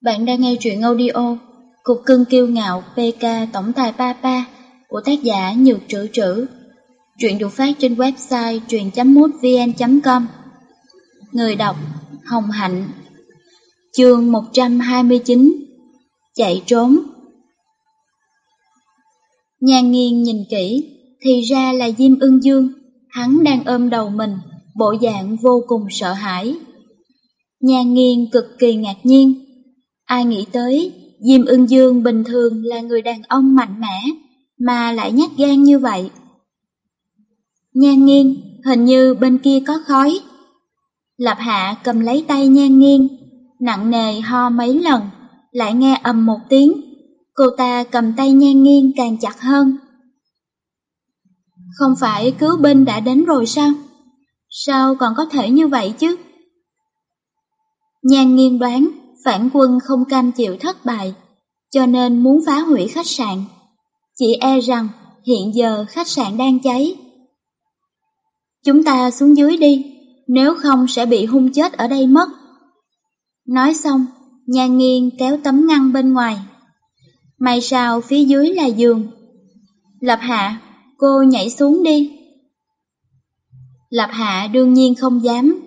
Bạn đang nghe truyện audio Cục cưng kiêu ngạo PK Tổng tài Papa của tác giả Nhược Trữ Trữ. Truyện được phát trên website truyện.mútvn.com Người đọc Hồng Hạnh. Chương 129 Chạy trốn. Nhan nghiêng nhìn kỹ thì ra là Diêm ưng dương, hắn đang ôm đầu mình, bộ dạng vô cùng sợ hãi. Nhan nghiêng cực kỳ ngạc nhiên. Ai nghĩ tới, Diêm ưng dương bình thường là người đàn ông mạnh mẽ, mà lại nhát gan như vậy. Nhan nghiêng, hình như bên kia có khói. Lập hạ cầm lấy tay nhan nghiêng, nặng nề ho mấy lần, lại nghe ầm một tiếng. Cô ta cầm tay nhan nghiêng càng chặt hơn. Không phải cứu binh đã đến rồi sao? Sao còn có thể như vậy chứ? Nhan nghiêng đoán phản quân không cam chịu thất bại, cho nên muốn phá hủy khách sạn. Chỉ e rằng hiện giờ khách sạn đang cháy. Chúng ta xuống dưới đi, nếu không sẽ bị hung chết ở đây mất. Nói xong, nhà nghiêng kéo tấm ngăn bên ngoài. May sao phía dưới là giường. Lập hạ, cô nhảy xuống đi. Lập hạ đương nhiên không dám,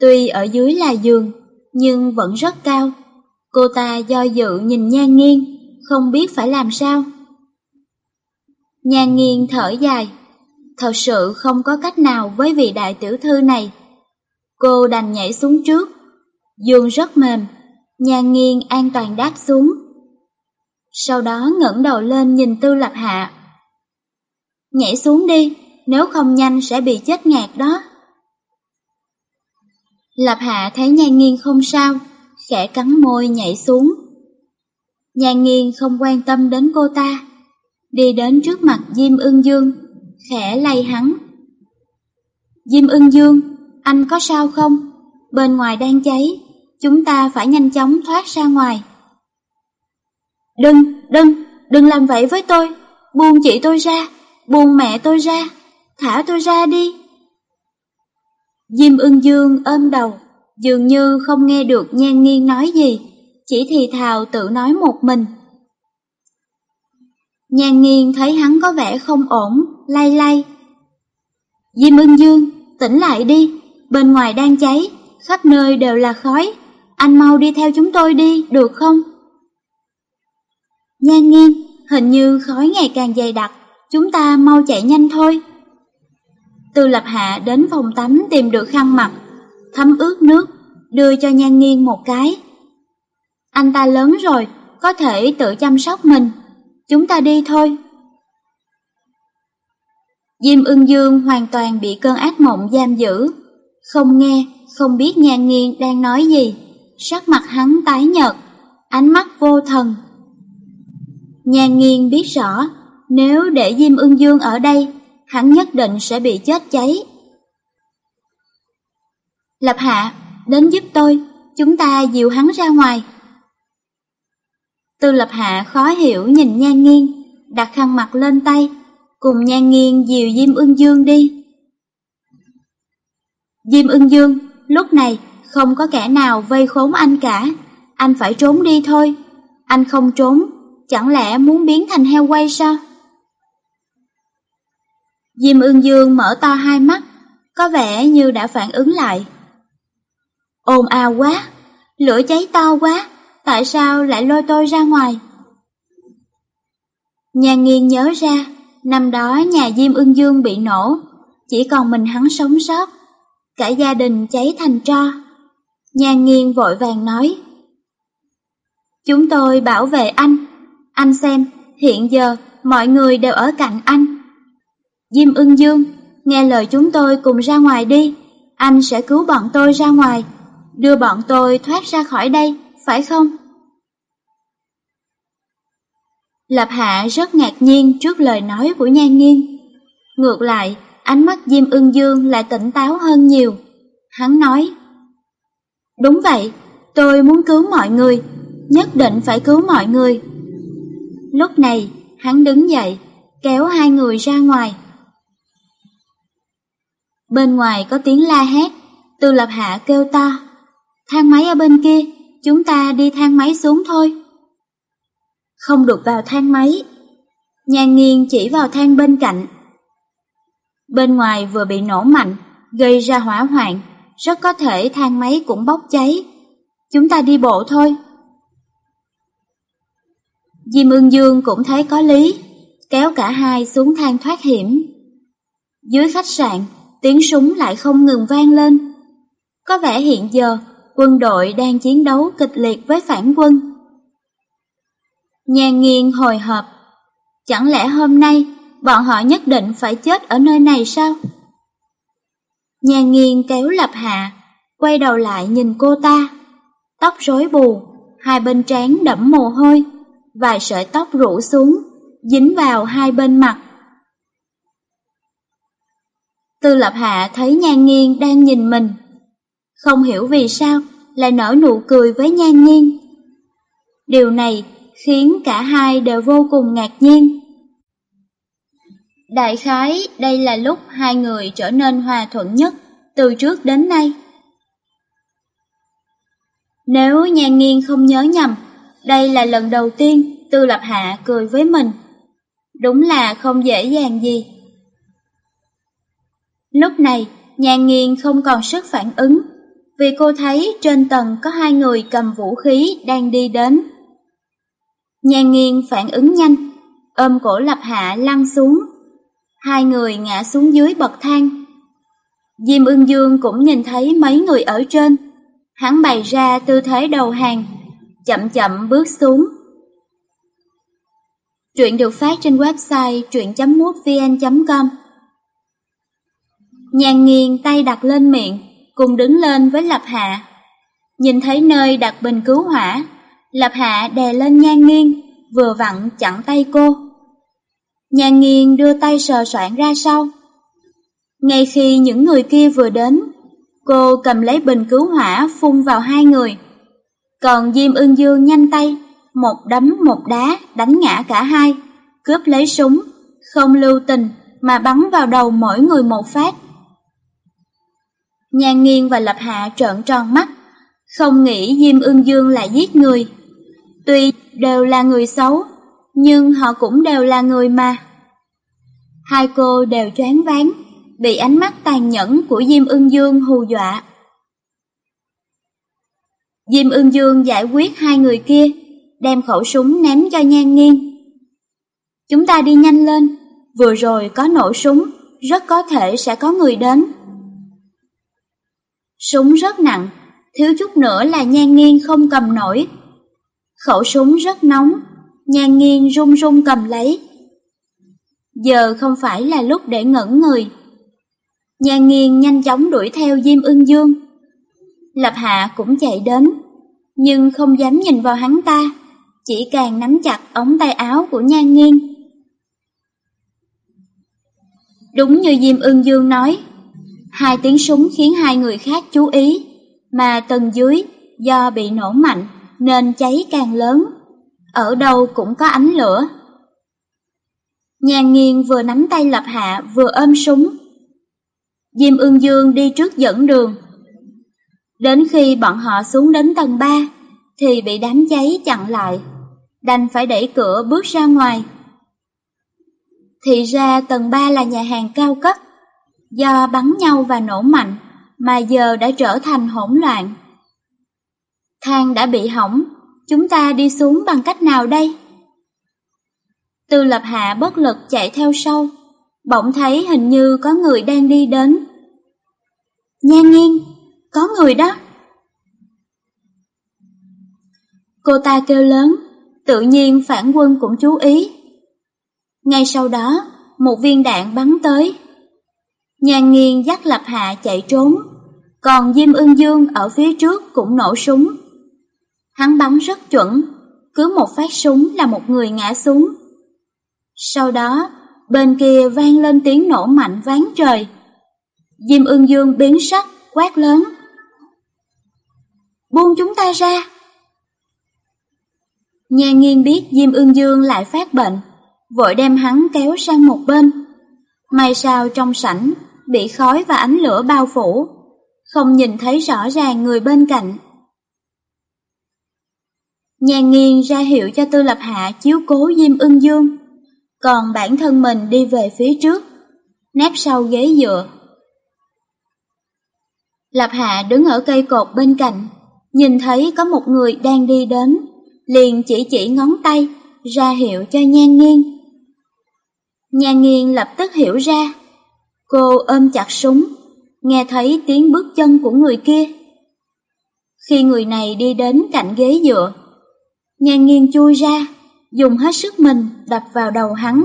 tuy ở dưới là giường, nhưng vẫn rất cao. Cô ta do dự nhìn Nhan Nghiên, không biết phải làm sao. Nhan Nghiên thở dài, thật sự không có cách nào với vị đại tiểu thư này. Cô đành nhảy xuống trước, giường rất mềm, Nhan Nghiên an toàn đáp xuống. Sau đó ngẩng đầu lên nhìn Tư Lập Hạ. Nhảy xuống đi, nếu không nhanh sẽ bị chết ngạt đó. Lập Hạ thấy Nhan Nghiên không sao, khẽ cắn môi nhảy xuống. Nhan nghiên không quan tâm đến cô ta, đi đến trước mặt Diêm ưng dương, khẽ lay hắn. Diêm ưng dương, anh có sao không? Bên ngoài đang cháy, chúng ta phải nhanh chóng thoát ra ngoài. Đừng, đừng, đừng làm vậy với tôi, buông chị tôi ra, buông mẹ tôi ra, thả tôi ra đi. Diêm ưng dương ôm đầu, dường như không nghe được nhan nghiêng nói gì, chỉ thì thào tự nói một mình. Nhan nghiêng thấy hắn có vẻ không ổn, lay lay. Diêm ưng dương, tỉnh lại đi, bên ngoài đang cháy, khắp nơi đều là khói, anh mau đi theo chúng tôi đi, được không? Nhan nghiêng, hình như khói ngày càng dày đặc, chúng ta mau chạy nhanh thôi. Từ lập hạ đến phòng tắm tìm được khăn mặt, thấm ướt nước, đưa cho Nhan nghiêng một cái. Anh ta lớn rồi, có thể tự chăm sóc mình, chúng ta đi thôi. Diêm ưng dương hoàn toàn bị cơn ác mộng giam giữ, không nghe, không biết Nhan nghiêng đang nói gì, sắc mặt hắn tái nhợt, ánh mắt vô thần. Nhan nghiêng biết rõ, nếu để Diêm ưng dương ở đây, hắn nhất định sẽ bị chết cháy. Lập hạ, đến giúp tôi, chúng ta dìu hắn ra ngoài. Tư lập hạ khó hiểu nhìn nhan nghiêng, đặt khăn mặt lên tay, cùng nhan nghiêng dìu Diêm ưng dương đi. Diêm ưng dương, lúc này không có kẻ nào vây khốn anh cả, anh phải trốn đi thôi. Anh không trốn, chẳng lẽ muốn biến thành heo quay sao? Diêm ưng dương mở to hai mắt, có vẻ như đã phản ứng lại. Ồn ào quá, lửa cháy to quá, tại sao lại lôi tôi ra ngoài? Nhà nghiên nhớ ra, năm đó nhà Diêm ưng dương bị nổ, chỉ còn mình hắn sống sót, cả gia đình cháy thành tro. Nhà nghiên vội vàng nói, Chúng tôi bảo vệ anh, anh xem, hiện giờ mọi người đều ở cạnh anh. Diêm ưng dương, nghe lời chúng tôi cùng ra ngoài đi, anh sẽ cứu bọn tôi ra ngoài đưa bọn tôi thoát ra khỏi đây, phải không? Lập Hạ rất ngạc nhiên trước lời nói của Nhan Nghiên. Ngược lại, ánh mắt Diêm Ưng Dương lại tỉnh táo hơn nhiều. Hắn nói, Đúng vậy, tôi muốn cứu mọi người, nhất định phải cứu mọi người. Lúc này, hắn đứng dậy, kéo hai người ra ngoài. Bên ngoài có tiếng la hét, Từ Lập Hạ kêu to. Thang máy ở bên kia, chúng ta đi thang máy xuống thôi. Không được vào thang máy. nhà nghiêng chỉ vào thang bên cạnh. Bên ngoài vừa bị nổ mạnh, gây ra hỏa hoạn, rất có thể thang máy cũng bốc cháy. Chúng ta đi bộ thôi. di mương dương cũng thấy có lý, kéo cả hai xuống thang thoát hiểm. Dưới khách sạn, tiếng súng lại không ngừng vang lên. Có vẻ hiện giờ, quân đội đang chiến đấu kịch liệt với phản quân. Nhàn nghiêng hồi hộp, chẳng lẽ hôm nay bọn họ nhất định phải chết ở nơi này sao? Nhàn nghiêng kéo lập hạ, quay đầu lại nhìn cô ta, tóc rối bù, hai bên trán đẫm mồ hôi, vài sợi tóc rủ xuống, dính vào hai bên mặt. Tư lập hạ thấy nhan Nghiên đang nhìn mình, không hiểu vì sao lại nở nụ cười với nhan Nghiên. Điều này khiến cả hai đều vô cùng ngạc nhiên. Đại khái đây là lúc hai người trở nên hòa thuận nhất từ trước đến nay. Nếu nhan Nghiên không nhớ nhầm, đây là lần đầu tiên Tư Lập Hạ cười với mình. Đúng là không dễ dàng gì. Lúc này, nhà nghiêng không còn sức phản ứng, vì cô thấy trên tầng có hai người cầm vũ khí đang đi đến. Nhà nghiêng phản ứng nhanh, ôm cổ Lập Hạ lăn xuống. Hai người ngã xuống dưới bậc thang. Diêm ưng dương cũng nhìn thấy mấy người ở trên. Hắn bày ra tư thế đầu hàng, chậm chậm bước xuống. Truyện được phát trên website truyện.mútvn.com Nhàn nghiêng tay đặt lên miệng, cùng đứng lên với Lập Hạ. Nhìn thấy nơi đặt bình cứu hỏa, Lập Hạ đè lên nhan nghiêng, vừa vặn chặn tay cô. Nhan nghiêng đưa tay sờ soạn ra sau. Ngay khi những người kia vừa đến, cô cầm lấy bình cứu hỏa phun vào hai người. Còn Diêm ưng dương nhanh tay, một đấm một đá đánh ngã cả hai, cướp lấy súng, không lưu tình mà bắn vào đầu mỗi người một phát. Nhan nghiêng và lập hạ trợn tròn mắt, không nghĩ Diêm ương dương lại giết người. Tuy đều là người xấu, nhưng họ cũng đều là người mà. Hai cô đều choáng váng, bị ánh mắt tàn nhẫn của Diêm ưng dương hù dọa. Diêm ưng dương giải quyết hai người kia, đem khẩu súng ném cho nhan nghiêng. Chúng ta đi nhanh lên, vừa rồi có nổ súng, rất có thể sẽ có người đến. Súng rất nặng, thiếu chút nữa là nhan nghiêng không cầm nổi. Khẩu súng rất nóng, nhan nghiêng run run cầm lấy. Giờ không phải là lúc để ngẩn người. Nhan nghiêng nhanh chóng đuổi theo Diêm ưng dương. Lập hạ cũng chạy đến, nhưng không dám nhìn vào hắn ta, chỉ càng nắm chặt ống tay áo của nhan nghiêng. Đúng như Diêm ưng dương nói, hai tiếng súng khiến hai người khác chú ý, mà tầng dưới do bị nổ mạnh nên cháy càng lớn, ở đâu cũng có ánh lửa. Nhan nghiêng vừa nắm tay lập hạ vừa ôm súng. Diêm ương dương đi trước dẫn đường. Đến khi bọn họ xuống đến tầng 3 thì bị đám cháy chặn lại, đành phải đẩy cửa bước ra ngoài. Thì ra tầng 3 là nhà hàng cao cấp, do bắn nhau và nổ mạnh mà giờ đã trở thành hỗn loạn. Thang đã bị hỏng, chúng ta đi xuống bằng cách nào đây? Tư lập hạ bất lực chạy theo sau, bỗng thấy hình như có người đang đi đến. Nhan nghiêng, có người đó. Cô ta kêu lớn, tự nhiên phản quân cũng chú ý. Ngay sau đó, một viên đạn bắn tới. Nhàn nghiêng dắt lập hạ chạy trốn, còn Diêm ưng dương ở phía trước cũng nổ súng. Hắn bắn rất chuẩn, cứ một phát súng là một người ngã xuống. Sau đó, bên kia vang lên tiếng nổ mạnh ván trời. Diêm ưng dương biến sắc, quát lớn. Buông chúng ta ra! Nhà nghiên biết Diêm ưng dương lại phát bệnh, vội đem hắn kéo sang một bên. May sao trong sảnh, bị khói và ánh lửa bao phủ, không nhìn thấy rõ ràng người bên cạnh. Nhan nghiêng ra hiệu cho Tư Lập Hạ chiếu cố Diêm ưng dương, còn bản thân mình đi về phía trước, nép sau ghế dựa. Lập Hạ đứng ở cây cột bên cạnh, nhìn thấy có một người đang đi đến, liền chỉ chỉ ngón tay, ra hiệu cho Nhan nghiêng. Nhan nghiêng lập tức hiểu ra, cô ôm chặt súng, nghe thấy tiếng bước chân của người kia. Khi người này đi đến cạnh ghế dựa, Nhan nghiêng chui ra, dùng hết sức mình đập vào đầu hắn.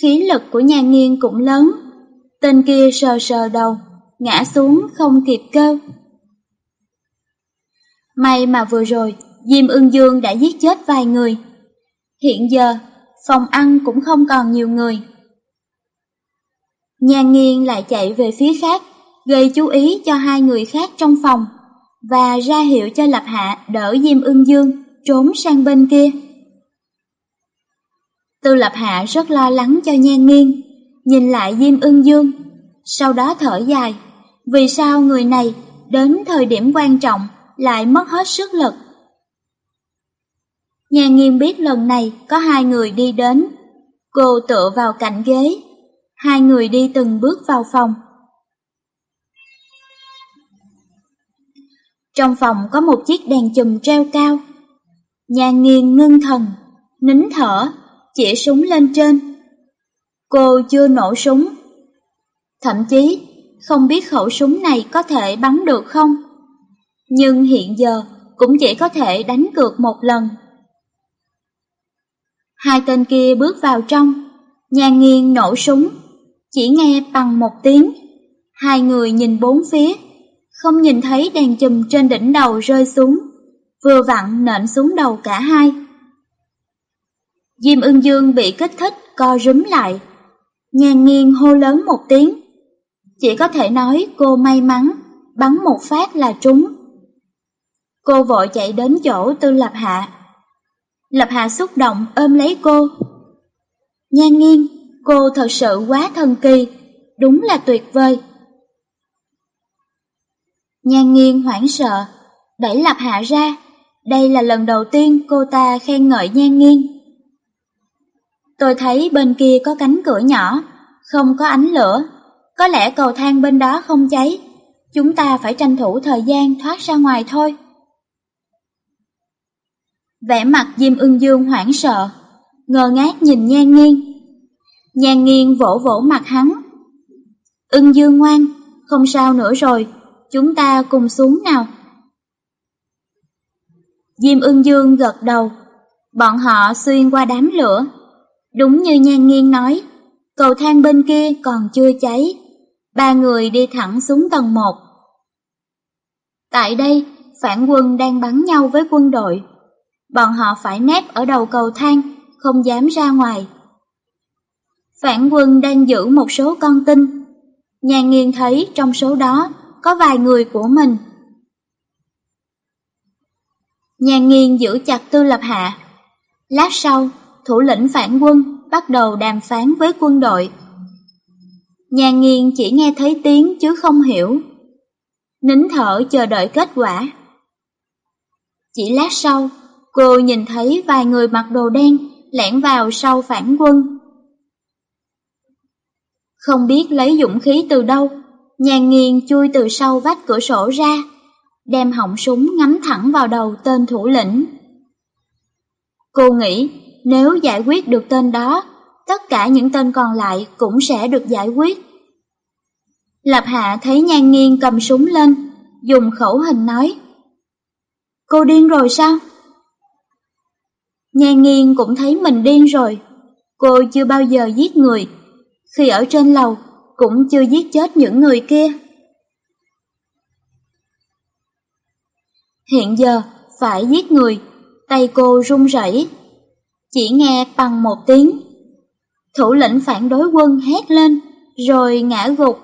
Khí lực của nhan nghiêng cũng lớn, tên kia sờ sờ đầu, ngã xuống không kịp kêu. May mà vừa rồi, Diêm ưng dương đã giết chết vài người. Hiện giờ, phòng ăn cũng không còn nhiều người. Nhan nghiêng lại chạy về phía khác, gây chú ý cho hai người khác trong phòng, và ra hiệu cho Lập Hạ đỡ Diêm ưng dương trốn sang bên kia. Tư Lập Hạ rất lo lắng cho Nhan nghiêng, nhìn lại Diêm Ưng Dương, sau đó thở dài, vì sao người này đến thời điểm quan trọng lại mất hết sức lực. Nhan nghiêng biết lần này có hai người đi đến, cô tựa vào cạnh ghế, hai người đi từng bước vào phòng. Trong phòng có một chiếc đèn chùm treo cao, Nhan nghiêng ngưng thần, nín thở, chỉ súng lên trên. Cô chưa nổ súng. Thậm chí, không biết khẩu súng này có thể bắn được không. Nhưng hiện giờ cũng chỉ có thể đánh cược một lần. Hai tên kia bước vào trong, nhan nghiêng nổ súng, chỉ nghe bằng một tiếng. Hai người nhìn bốn phía, không nhìn thấy đèn chùm trên đỉnh đầu rơi xuống vừa vặn nện xuống đầu cả hai. Diêm ưng dương bị kích thích co rúm lại, nhàn nghiêng hô lớn một tiếng. Chỉ có thể nói cô may mắn, bắn một phát là trúng. Cô vội chạy đến chỗ tư lập hạ. Lập hạ xúc động ôm lấy cô. Nhan nghiêng, cô thật sự quá thần kỳ, đúng là tuyệt vời. Nhan nghiêng hoảng sợ, đẩy lập hạ ra, đây là lần đầu tiên cô ta khen ngợi nhan nghiêng. Tôi thấy bên kia có cánh cửa nhỏ, không có ánh lửa. Có lẽ cầu thang bên đó không cháy. Chúng ta phải tranh thủ thời gian thoát ra ngoài thôi. Vẻ mặt Diêm ưng dương hoảng sợ, ngơ ngác nhìn nhan nghiêng. Nhan nghiêng vỗ vỗ mặt hắn. Ưng dương ngoan, không sao nữa rồi, chúng ta cùng xuống nào. Diêm ưng dương gật đầu. Bọn họ xuyên qua đám lửa. Đúng như Nhan nghiêng nói, cầu thang bên kia còn chưa cháy. Ba người đi thẳng xuống tầng 1. Tại đây, phản quân đang bắn nhau với quân đội. Bọn họ phải nép ở đầu cầu thang, không dám ra ngoài. Phản quân đang giữ một số con tin. Nhà nghiên thấy trong số đó có vài người của mình Nhà nghiên giữ chặt tư lập hạ. Lát sau, thủ lĩnh phản quân bắt đầu đàm phán với quân đội. Nhà nghiên chỉ nghe thấy tiếng chứ không hiểu. Nín thở chờ đợi kết quả. Chỉ lát sau, cô nhìn thấy vài người mặc đồ đen lẻn vào sau phản quân. Không biết lấy dũng khí từ đâu, nhàn nghiền chui từ sau vách cửa sổ ra, đem họng súng ngắm thẳng vào đầu tên thủ lĩnh. Cô nghĩ nếu giải quyết được tên đó, tất cả những tên còn lại cũng sẽ được giải quyết. Lập Hạ thấy Nhan nghiêng cầm súng lên, dùng khẩu hình nói. Cô điên rồi sao? Nhan nghiêng cũng thấy mình điên rồi. Cô chưa bao giờ giết người. Khi ở trên lầu, cũng chưa giết chết những người kia. Hiện giờ, phải giết người, tay cô run rẩy. Chỉ nghe bằng một tiếng. Thủ lĩnh phản đối quân hét lên, rồi ngã gục.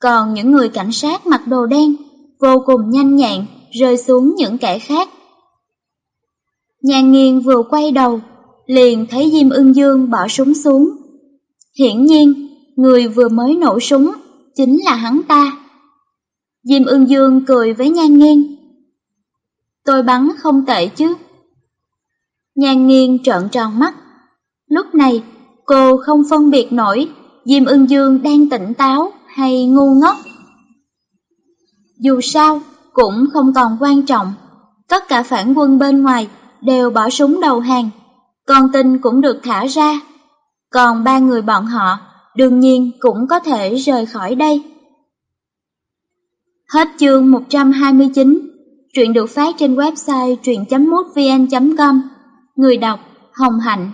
Còn những người cảnh sát mặc đồ đen, vô cùng nhanh nhẹn, rơi xuống những kẻ khác. Nhàn nghiêng vừa quay đầu, liền thấy Diêm ưng dương bỏ súng xuống. Hiển nhiên, người vừa mới nổ súng, chính là hắn ta. Diêm ưng dương cười với nhan nghiêng, tôi bắn không tệ chứ. Nhan nghiêng trợn tròn mắt. Lúc này, cô không phân biệt nổi Diêm ưng dương đang tỉnh táo hay ngu ngốc. Dù sao, cũng không còn quan trọng. Tất cả phản quân bên ngoài đều bỏ súng đầu hàng. Con tin cũng được thả ra. Còn ba người bọn họ đương nhiên cũng có thể rời khỏi đây. Hết chương 129, truyện được phát trên website truyện.mútvn.com. Người đọc Hồng Hạnh,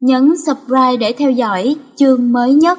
nhấn subscribe để theo dõi chương mới nhất.